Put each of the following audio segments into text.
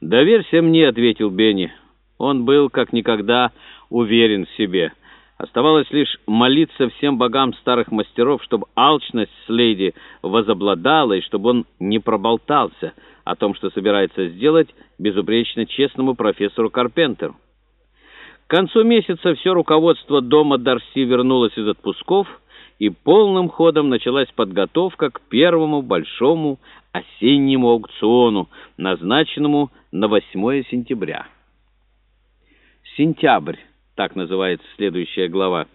«Доверься мне», — ответил Бенни. Он был как никогда уверен в себе. Оставалось лишь молиться всем богам старых мастеров, чтобы алчность Слейди возобладала и чтобы он не проболтался о том, что собирается сделать безупречно честному профессору Карпентеру. К концу месяца все руководство дома Дарси вернулось из отпусков, и полным ходом началась подготовка к первому большому осеннему аукциону, назначенному на 8 сентября. Сентябрь, так называется следующая глава.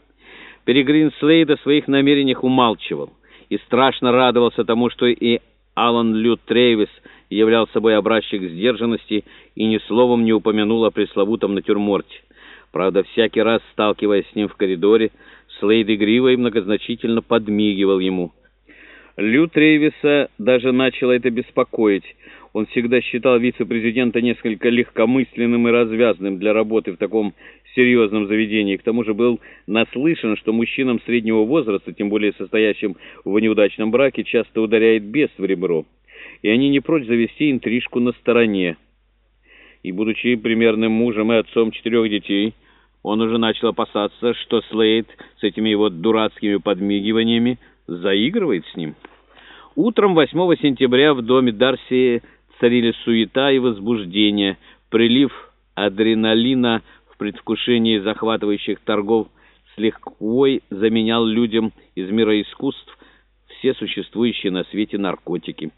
Перегрин Слейд о своих намерениях умалчивал и страшно радовался тому, что и Алан Лю Трейвис являл собой образчик сдержанности и ни словом не упомянул о пресловутом натюрморте. Правда, всякий раз, сталкиваясь с ним в коридоре, Слейд игриво и многозначительно подмигивал ему. Лю Трейвиса даже начало это беспокоить. Он всегда считал вице-президента несколько легкомысленным и развязным для работы в таком серьезном заведении. К тому же был наслышан, что мужчинам среднего возраста, тем более состоящим в неудачном браке, часто ударяет бес в ребро. И они не прочь завести интрижку на стороне. И, будучи примерным мужем и отцом четырех детей, он уже начал опасаться, что Слейд с этими его дурацкими подмигиваниями заигрывает с ним. Утром 8 сентября в доме Дарси царили суета и возбуждение, прилив адреналина в предвкушении захватывающих торгов с легкой заменял людям из мира искусств все существующие на свете наркотики.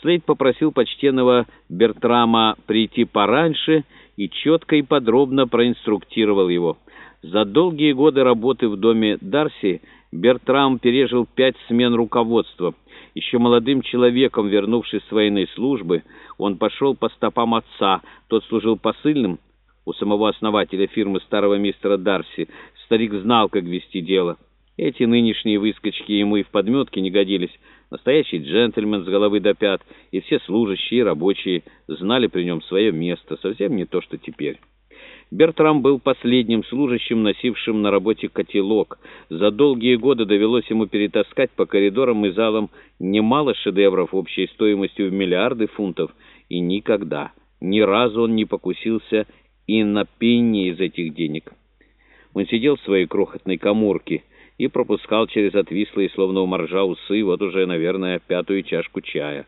Слейд попросил почтенного Бертрама прийти пораньше и четко и подробно проинструктировал его. За долгие годы работы в доме Дарси Бертрам пережил пять смен руководства. Еще молодым человеком, вернувшись с военной службы, он пошел по стопам отца. Тот служил посыльным у самого основателя фирмы старого мистера Дарси. Старик знал, как вести дело. Эти нынешние выскочки ему и в подметке не годились. Настоящий джентльмен с головы до пят, и все служащие рабочие знали при нем свое место, совсем не то, что теперь. Бертрам был последним служащим, носившим на работе котелок. За долгие годы довелось ему перетаскать по коридорам и залам немало шедевров общей стоимостью в миллиарды фунтов, и никогда, ни разу он не покусился и на пенни из этих денег. Он сидел в своей крохотной коморке и пропускал через отвислые, словно у моржа, усы, вот уже, наверное, пятую чашку чая.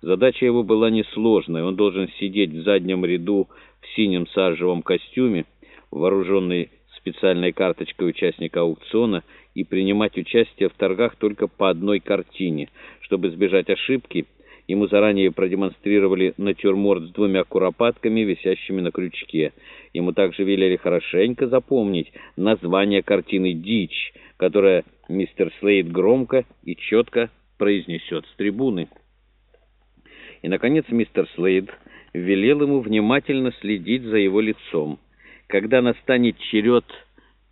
Задача его была несложной. Он должен сидеть в заднем ряду в синем сажевом костюме, вооруженный специальной карточкой участника аукциона, и принимать участие в торгах только по одной картине. Чтобы избежать ошибки, ему заранее продемонстрировали натюрморт с двумя куропатками, висящими на крючке. Ему также велели хорошенько запомнить название картины «Дичь», которое мистер Слейд громко и четко произнесет с трибуны. И, наконец, мистер Слейд велел ему внимательно следить за его лицом. Когда настанет черед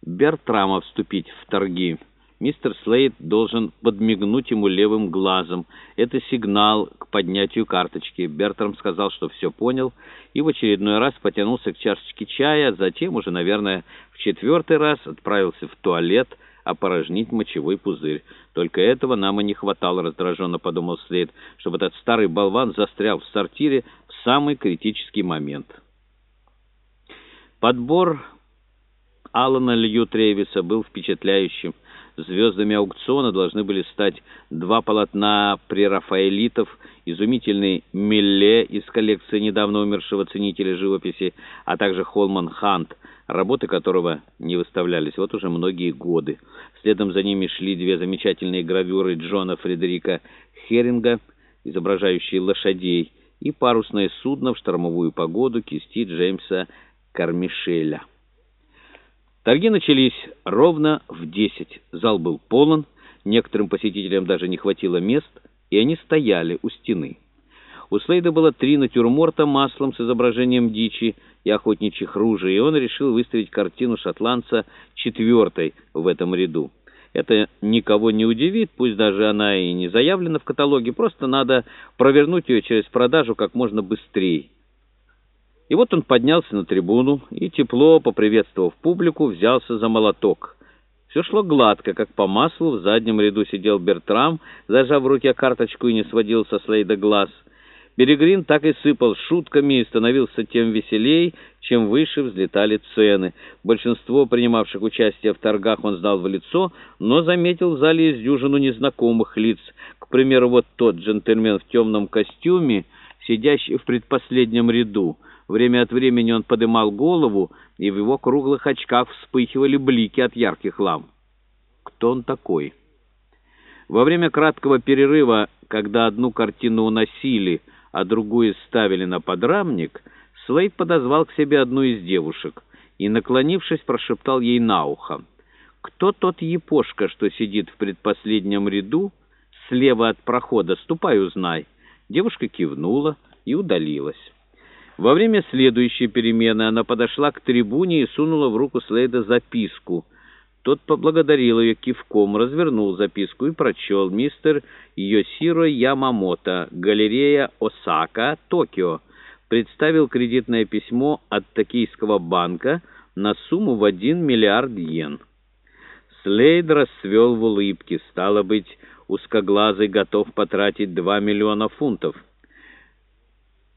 Бертрама вступить в торги, мистер Слейд должен подмигнуть ему левым глазом. Это сигнал к поднятию карточки. Бертрам сказал, что все понял, и в очередной раз потянулся к чашечке чая, затем уже, наверное, в четвертый раз отправился в туалет, опорожнить мочевой пузырь. Только этого нам и не хватало, раздраженно подумал Слейд, чтобы этот старый болван застрял в сортире в самый критический момент. Подбор Алана Лью Тревиса был впечатляющим. Звездами аукциона должны были стать два полотна прерафаэлитов, изумительный Милле из коллекции недавно умершего ценителя живописи, а также Холман Хант, работы которого не выставлялись вот уже многие годы. Следом за ними шли две замечательные гравюры Джона Фредерика Херинга, изображающие лошадей, и парусное судно в штормовую погоду кисти Джеймса Кармишеля. Торги начались ровно в 10. Зал был полон, некоторым посетителям даже не хватило мест, и они стояли у стены. У Слейда было три натюрморта маслом с изображением дичи и охотничьих ружей, и он решил выставить картину шотландца четвертой в этом ряду. Это никого не удивит, пусть даже она и не заявлена в каталоге, просто надо провернуть ее через продажу как можно быстрее. И вот он поднялся на трибуну и, тепло поприветствовав публику, взялся за молоток. Все шло гладко, как по маслу, в заднем ряду сидел Бертрам, зажав в руке карточку и не сводил со Слейда глаз. Берегрин так и сыпал шутками и становился тем веселей, чем выше взлетали цены. Большинство принимавших участие в торгах он знал в лицо, но заметил в зале из дюжину незнакомых лиц. К примеру, вот тот джентльмен в темном костюме, сидящий в предпоследнем ряду. Время от времени он подымал голову, и в его круглых очках вспыхивали блики от ярких ламп. Кто он такой? Во время краткого перерыва, когда одну картину уносили, а другую ставили на подрамник, Слейд подозвал к себе одну из девушек и, наклонившись, прошептал ей на ухо. «Кто тот епошка, что сидит в предпоследнем ряду, слева от прохода? Ступай, узнай». Девушка кивнула и удалилась. Во время следующей перемены она подошла к трибуне и сунула в руку Слейда записку. Тот поблагодарил ее кивком, развернул записку и прочел «Мистер Йосиро Ямамото, галерея Осака, Токио» представил кредитное письмо от Токийского банка на сумму в 1 миллиард йен. Слейд расцвел в улыбке. Стало быть, узкоглазый готов потратить 2 миллиона фунтов —